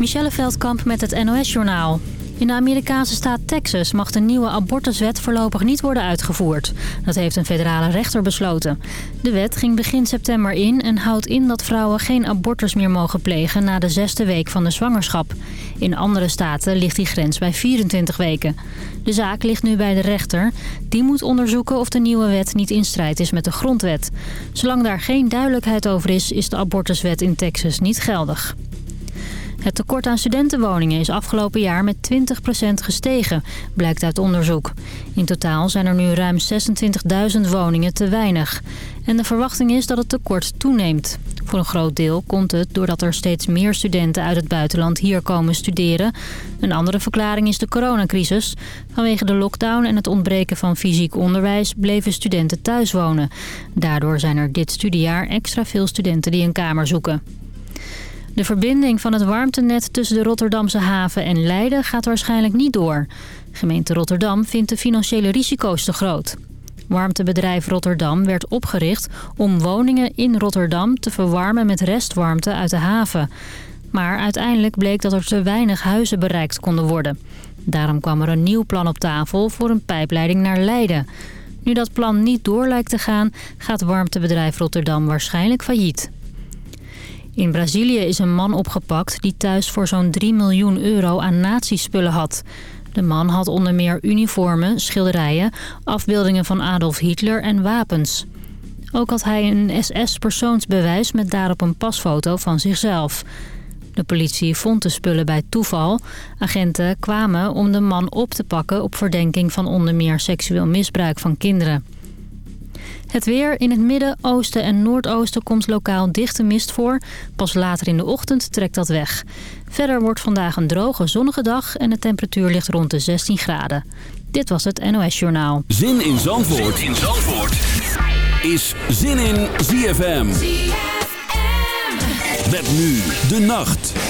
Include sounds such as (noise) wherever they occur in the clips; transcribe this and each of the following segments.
Michelle Veldkamp met het NOS-journaal. In de Amerikaanse staat Texas mag de nieuwe abortuswet voorlopig niet worden uitgevoerd. Dat heeft een federale rechter besloten. De wet ging begin september in en houdt in dat vrouwen geen abortus meer mogen plegen na de zesde week van de zwangerschap. In andere staten ligt die grens bij 24 weken. De zaak ligt nu bij de rechter. Die moet onderzoeken of de nieuwe wet niet in strijd is met de grondwet. Zolang daar geen duidelijkheid over is, is de abortuswet in Texas niet geldig. Het tekort aan studentenwoningen is afgelopen jaar met 20% gestegen, blijkt uit onderzoek. In totaal zijn er nu ruim 26.000 woningen te weinig. En de verwachting is dat het tekort toeneemt. Voor een groot deel komt het doordat er steeds meer studenten uit het buitenland hier komen studeren. Een andere verklaring is de coronacrisis. Vanwege de lockdown en het ontbreken van fysiek onderwijs bleven studenten thuis wonen. Daardoor zijn er dit studiejaar extra veel studenten die een kamer zoeken. De verbinding van het warmtenet tussen de Rotterdamse haven en Leiden gaat waarschijnlijk niet door. Gemeente Rotterdam vindt de financiële risico's te groot. Warmtebedrijf Rotterdam werd opgericht om woningen in Rotterdam te verwarmen met restwarmte uit de haven. Maar uiteindelijk bleek dat er te weinig huizen bereikt konden worden. Daarom kwam er een nieuw plan op tafel voor een pijpleiding naar Leiden. Nu dat plan niet door lijkt te gaan, gaat warmtebedrijf Rotterdam waarschijnlijk failliet. In Brazilië is een man opgepakt die thuis voor zo'n 3 miljoen euro aan nazispullen had. De man had onder meer uniformen, schilderijen, afbeeldingen van Adolf Hitler en wapens. Ook had hij een SS-persoonsbewijs met daarop een pasfoto van zichzelf. De politie vond de spullen bij toeval. Agenten kwamen om de man op te pakken op verdenking van onder meer seksueel misbruik van kinderen. Het weer in het midden, oosten en noordoosten komt lokaal dichte mist voor. Pas later in de ochtend trekt dat weg. Verder wordt vandaag een droge zonnige dag en de temperatuur ligt rond de 16 graden. Dit was het NOS Journaal. Zin in Zandvoort, zin in Zandvoort. is Zin in ZFM. ZFM. Met nu de nacht.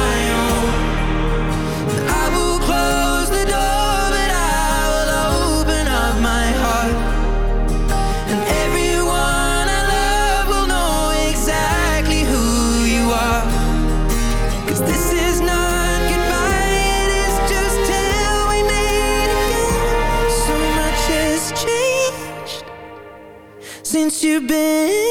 you've been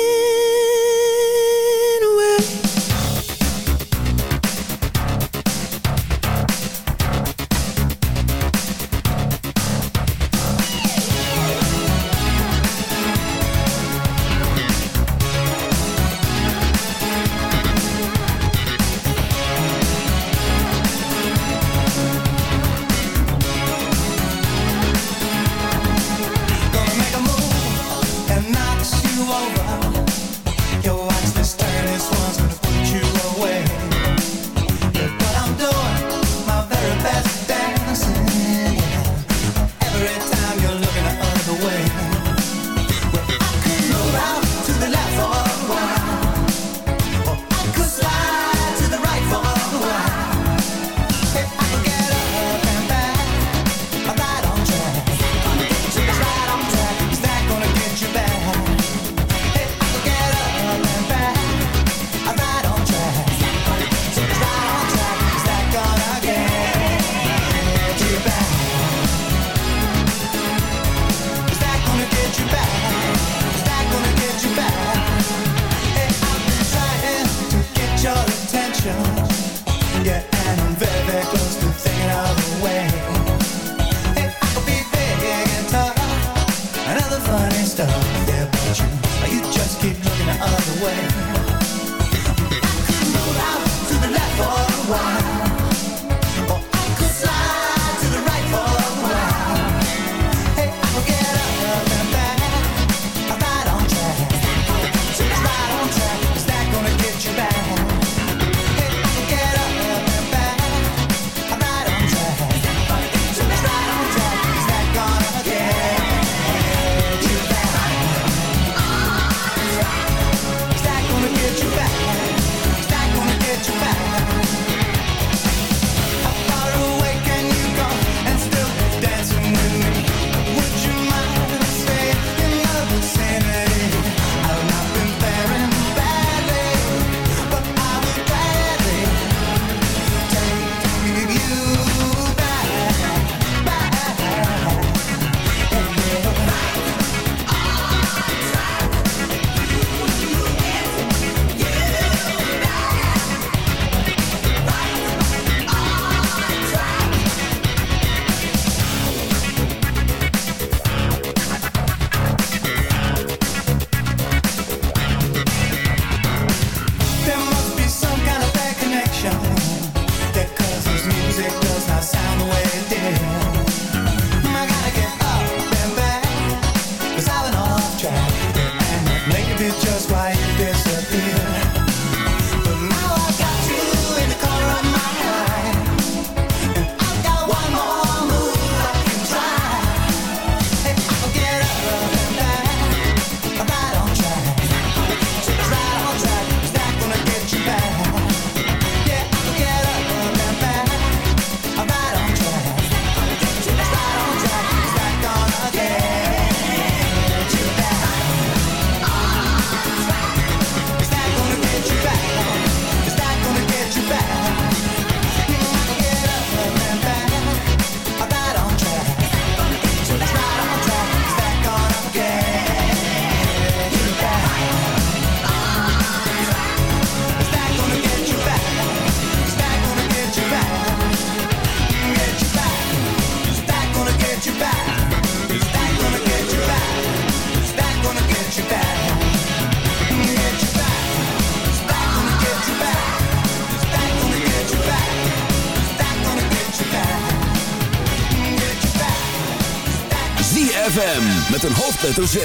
met een hoofdletter Z.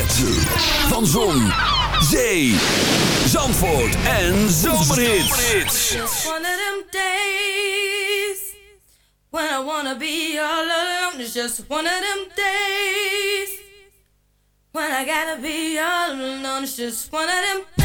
Van Zon, Zee, Zandvoort en Zomerhits. It's one of them days when I wanna be all alone. It's just one of them days when I gotta be all alone. It's just one of them days.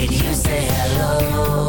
Did you say hello?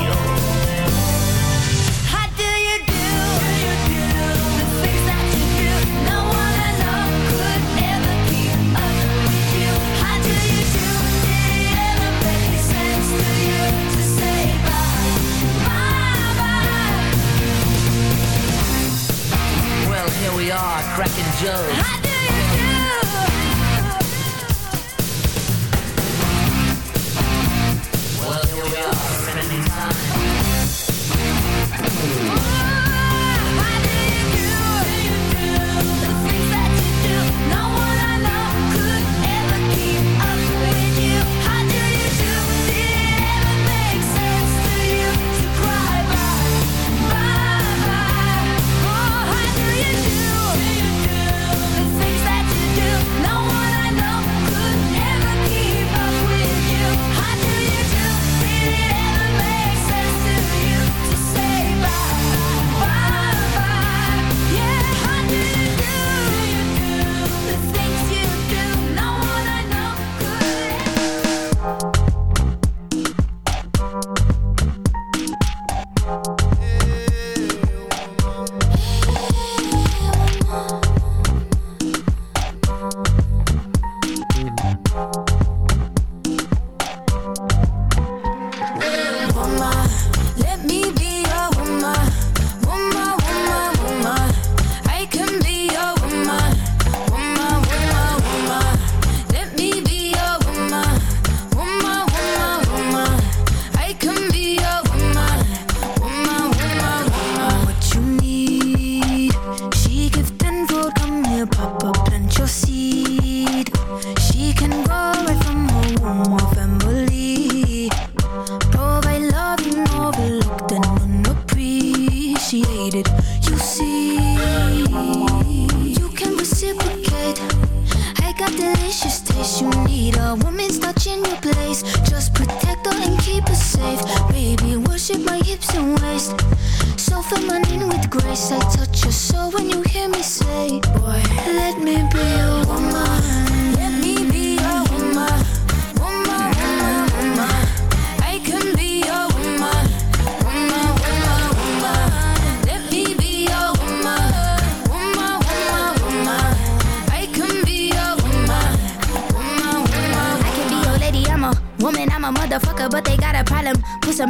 With. I touch your soul when you hear me say, Boy, let me be your woman. Let me be your woman. Woman, woman, woman. I can be your woman. Woman, woman, woman. Let me be your woman. Woman, woman, woman. I can be your woman. Woman, woman, I can be your lady, I'm a woman, I'm a motherfucker, but they got a problem. Put some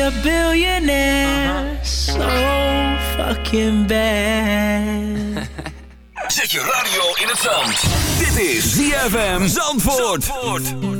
Be a billionaire so fucking bad. (laughs) Zet je radio in het zand. Dit is ZFM Zandvoort. Sorry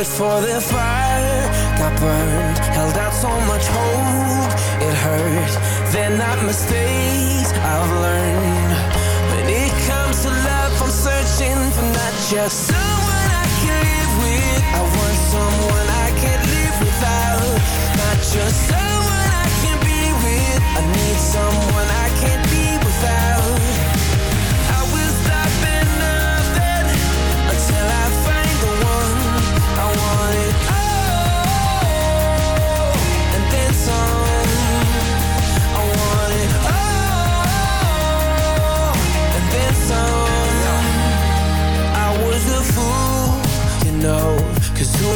Looked for the fire, got burned. Held out so much hope, it hurt. They're not mistakes I've learned. When it comes to love I'm searching for not just someone I can live with. I want someone I can't live without. Not just someone I can be with. I need someone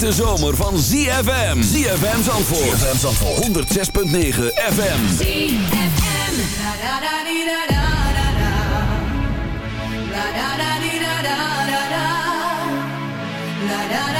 De zomer van ZFM. ZFM Zandvoort. ZFM Zandvoort. 106.9 FM. ZFM. La da da di da da da. La da da da da da. La.